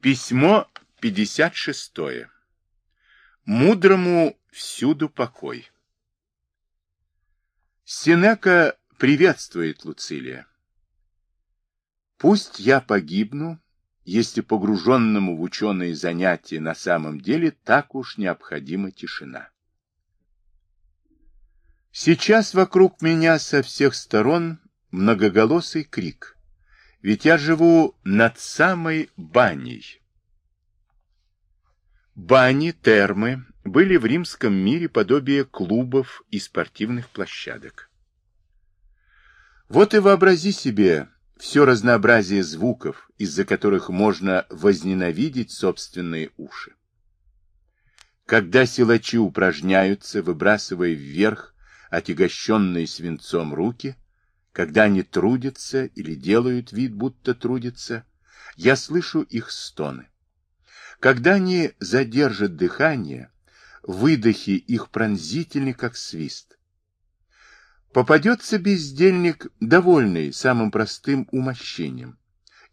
Письмо 56. Мудрому всюду покой. Сенека приветствует Луцилия. Пусть я погибну, если погруженному в ученые занятия на самом деле так уж необходима тишина. Сейчас вокруг меня со всех сторон многоголосый крик – ведь я живу над самой баней. Бани, термы были в римском мире подобие клубов и спортивных площадок. Вот и вообрази себе все разнообразие звуков, из-за которых можно возненавидеть собственные уши. Когда силачи упражняются, выбрасывая вверх отягощенные свинцом руки, когда они трудятся или делают вид, будто трудятся, я слышу их стоны. Когда они задержат дыхание, выдохи их пронзительны, как свист. Попадется бездельник, довольный самым простым умощением.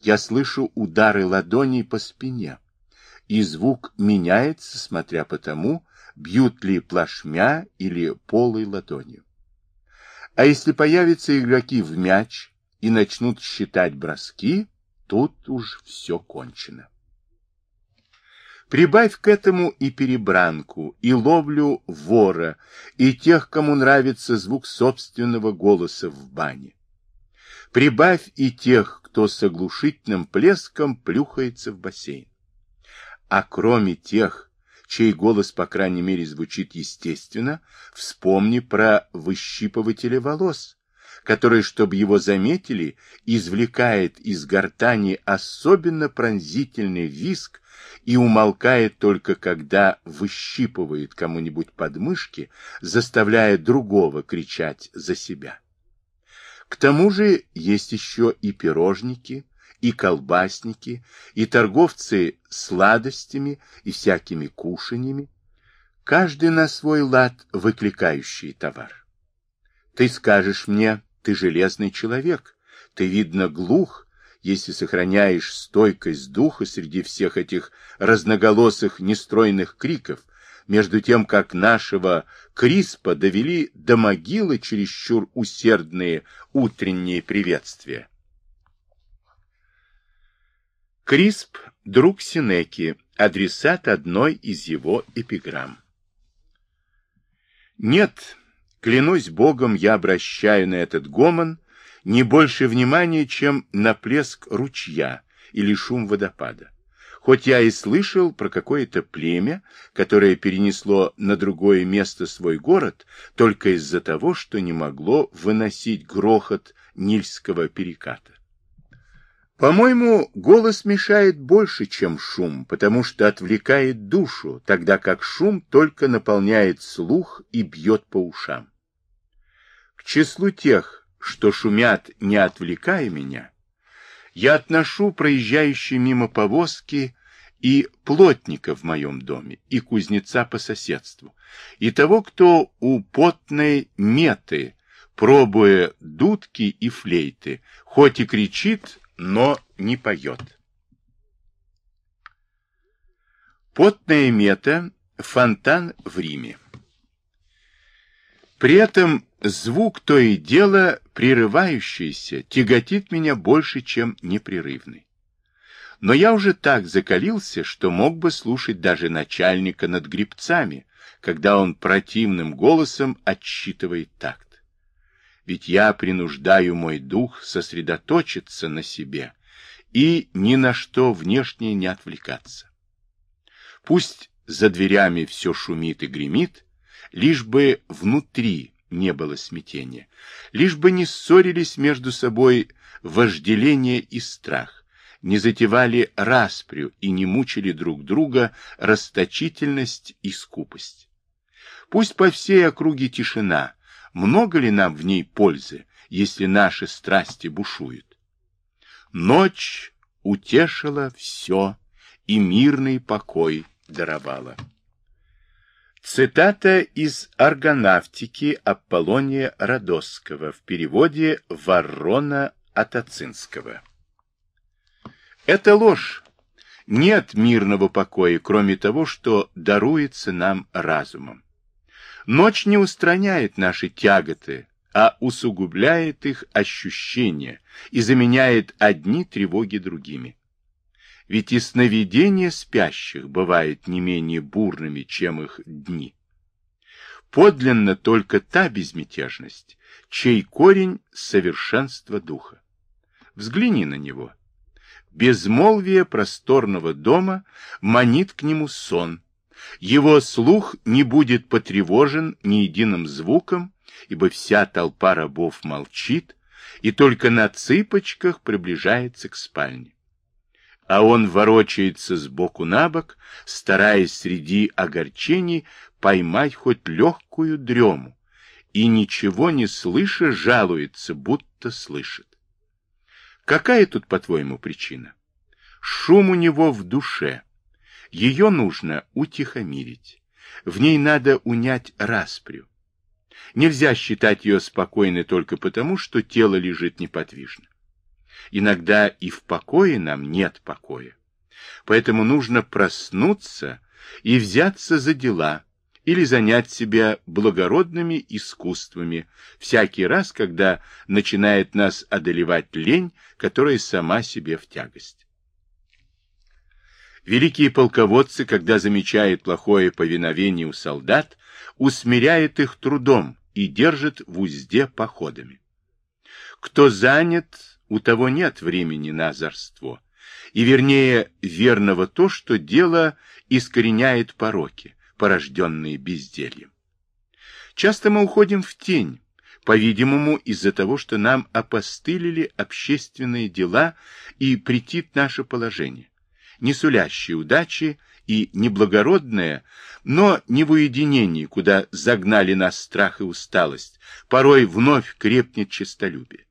Я слышу удары ладоней по спине, и звук меняется, смотря по тому, бьют ли плашмя или полой ладонью. А если появятся игроки в мяч и начнут считать броски, тут уж все кончено. Прибавь к этому и перебранку, и ловлю вора, и тех, кому нравится звук собственного голоса в бане. Прибавь и тех, кто с оглушительным плеском плюхается в бассейн. А кроме тех, чей голос, по крайней мере, звучит естественно, вспомни про выщипывателя волос, который, чтобы его заметили, извлекает из гортани особенно пронзительный виск и умолкает только когда выщипывает кому-нибудь подмышки, заставляя другого кричать за себя. К тому же есть еще и пирожники, и колбасники, и торговцы сладостями и всякими кушаньями, каждый на свой лад выкликающий товар. Ты скажешь мне, ты железный человек, ты, видно, глух, если сохраняешь стойкость духа среди всех этих разноголосых нестройных криков, между тем, как нашего Криспа довели до могилы чересчур усердные утренние приветствия. Крисп – друг Синеки, адресат одной из его эпиграмм. Нет, клянусь Богом, я обращаю на этот гомон не больше внимания, чем на плеск ручья или шум водопада. Хоть я и слышал про какое-то племя, которое перенесло на другое место свой город только из-за того, что не могло выносить грохот Нильского переката. По-моему, голос мешает больше, чем шум, потому что отвлекает душу, тогда как шум только наполняет слух и бьет по ушам. К числу тех, что шумят, не отвлекая меня, я отношу проезжающие мимо повозки и плотника в моем доме, и кузнеца по соседству, и того, кто у потной меты, пробуя дудки и флейты, хоть и кричит, но не поет. Потная мета – фонтан в Риме. При этом звук то и дело прерывающийся тяготит меня больше, чем непрерывный. Но я уже так закалился, что мог бы слушать даже начальника над грибцами, когда он противным голосом отсчитывает такт ведь я принуждаю мой дух сосредоточиться на себе и ни на что внешнее не отвлекаться. Пусть за дверями все шумит и гремит, лишь бы внутри не было смятения, лишь бы не ссорились между собой вожделение и страх, не затевали распрю и не мучили друг друга расточительность и скупость. Пусть по всей округе тишина, много ли нам в ней пользы, если наши страсти бушуют? Ночь утешила все, и мирный покой даровала. Цитата из «Аргонавтики» Аполлония Родосского в переводе Варрона Атацинского. Это ложь. Нет мирного покоя, кроме того, что даруется нам разумом. Ночь не устраняет наши тяготы, а усугубляет их ощущения и заменяет одни тревоги другими. Ведь и сновидения спящих бывают не менее бурными, чем их дни. Подлинно только та безмятежность, чей корень — совершенство духа. Взгляни на него. Безмолвие просторного дома манит к нему сон. Его слух не будет потревожен ни единым звуком, ибо вся толпа рабов молчит и только на цыпочках приближается к спальне а он ворочается с боку на бок, стараясь среди огорчений поймать хоть легкую дрему, и ничего не слыша жалуется, будто слышит. Какая тут, по-твоему, причина? Шум у него в душе. Ее нужно утихомирить. В ней надо унять распрю. Нельзя считать ее спокойной только потому, что тело лежит неподвижно. Иногда и в покое нам нет покоя. Поэтому нужно проснуться и взяться за дела, или занять себя благородными искусствами всякий раз, когда начинает нас одолевать лень, которая сама себе в тягость. Великие полководцы, когда замечают плохое повиновение у солдат, усмиряют их трудом и держат в узде походами. Кто занят, у того нет времени на озорство. И вернее, верного то, что дело искореняет пороки, порожденные бездельем. Часто мы уходим в тень, по-видимому, из-за того, что нам опостылили общественные дела и претит наше положение, не сулящее удачи и неблагородное, но не в уединении, куда загнали нас страх и усталость, порой вновь крепнет честолюбие.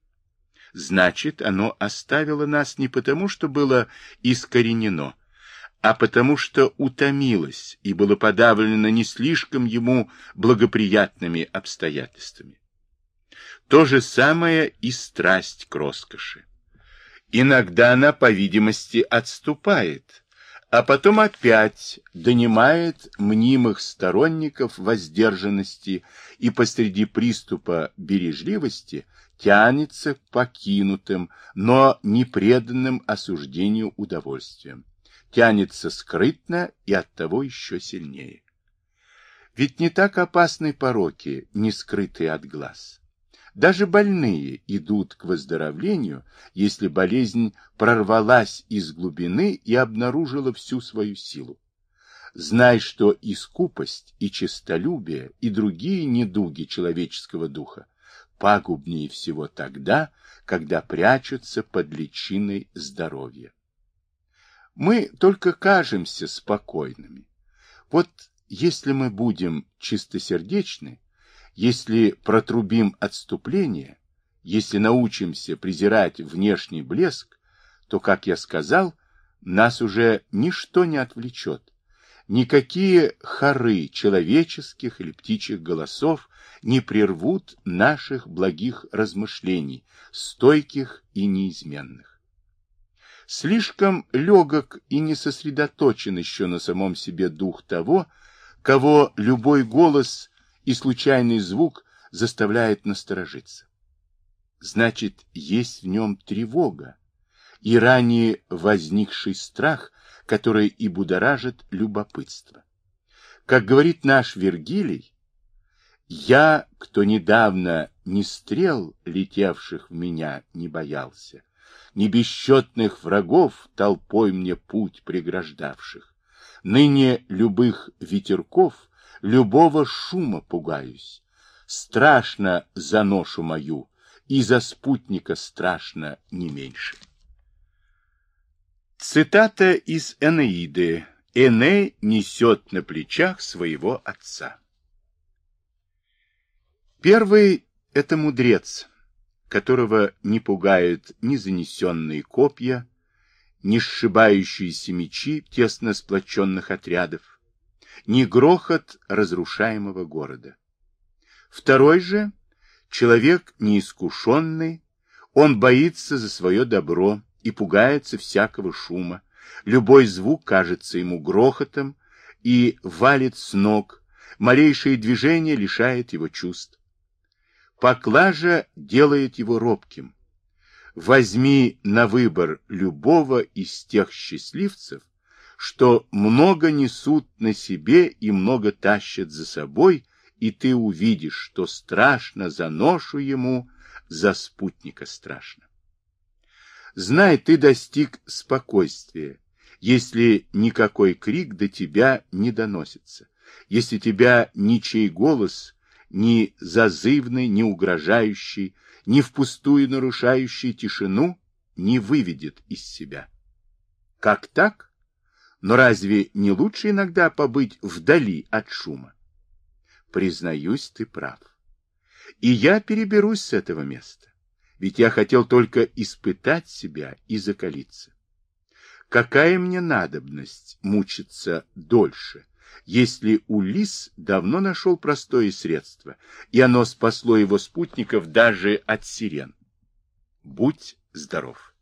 Значит, оно оставило нас не потому, что было искоренено, а потому что утомилось и было подавлено не слишком ему благоприятными обстоятельствами. То же самое и страсть к роскоши. Иногда она, по видимости, отступает, а потом опять донимает мнимых сторонников воздержанности и посреди приступа бережливости тянется к покинутым, но не преданным осуждению удовольствием, тянется скрытно и оттого еще сильнее. Ведь не так опасны пороки, не скрытые от глаз. Даже больные идут к выздоровлению, если болезнь прорвалась из глубины и обнаружила всю свою силу. Знай, что и скупость, и честолюбие, и другие недуги человеческого духа пагубнее всего тогда, когда прячутся под личиной здоровья. Мы только кажемся спокойными. Вот если мы будем чистосердечны, если протрубим отступление, если научимся презирать внешний блеск, то, как я сказал, нас уже ничто не отвлечет. Никакие хоры человеческих или птичьих голосов не прервут наших благих размышлений, стойких и неизменных. Слишком легок и не сосредоточен еще на самом себе дух того, кого любой голос и случайный звук заставляет насторожиться. Значит, есть в нем тревога и ранее возникший страх, который и будоражит любопытство. Как говорит наш Вергилий, я, кто недавно ни стрел, летевших в меня, не боялся, ни бесчетных врагов, толпой мне путь преграждавших, ныне любых ветерков, любого шума пугаюсь. Страшно за ношу мою, и за спутника страшно не меньше. Цитата из Энеиды. Эней несет на плечах своего отца. Первый — это мудрец, которого не пугают ни занесенные копья, ни сшибающиеся мечи тесно сплоченных отрядов, ни грохот разрушаемого города. Второй же — человек неискушенный, он боится за свое добро и пугается всякого шума, Любой звук кажется ему грохотом и валит с ног, малейшее движение лишает его чувств. Поклажа делает его робким. Возьми на выбор любого из тех счастливцев, что много несут на себе и много тащат за собой, и ты увидишь, что страшно за ношу ему, за спутника страшно. Знай, ты достиг спокойствия, если никакой крик до тебя не доносится, если тебя ничей голос, ни зазывный, ни угрожающий, ни впустую нарушающий тишину, не выведет из себя. Как так? Но разве не лучше иногда побыть вдали от шума? Признаюсь, ты прав. И я переберусь с этого места, ведь я хотел только испытать себя и закалиться. Какая мне надобность мучиться дольше, если Улис давно нашел простое средство, и оно спасло его спутников даже от сирен? Будь здоров!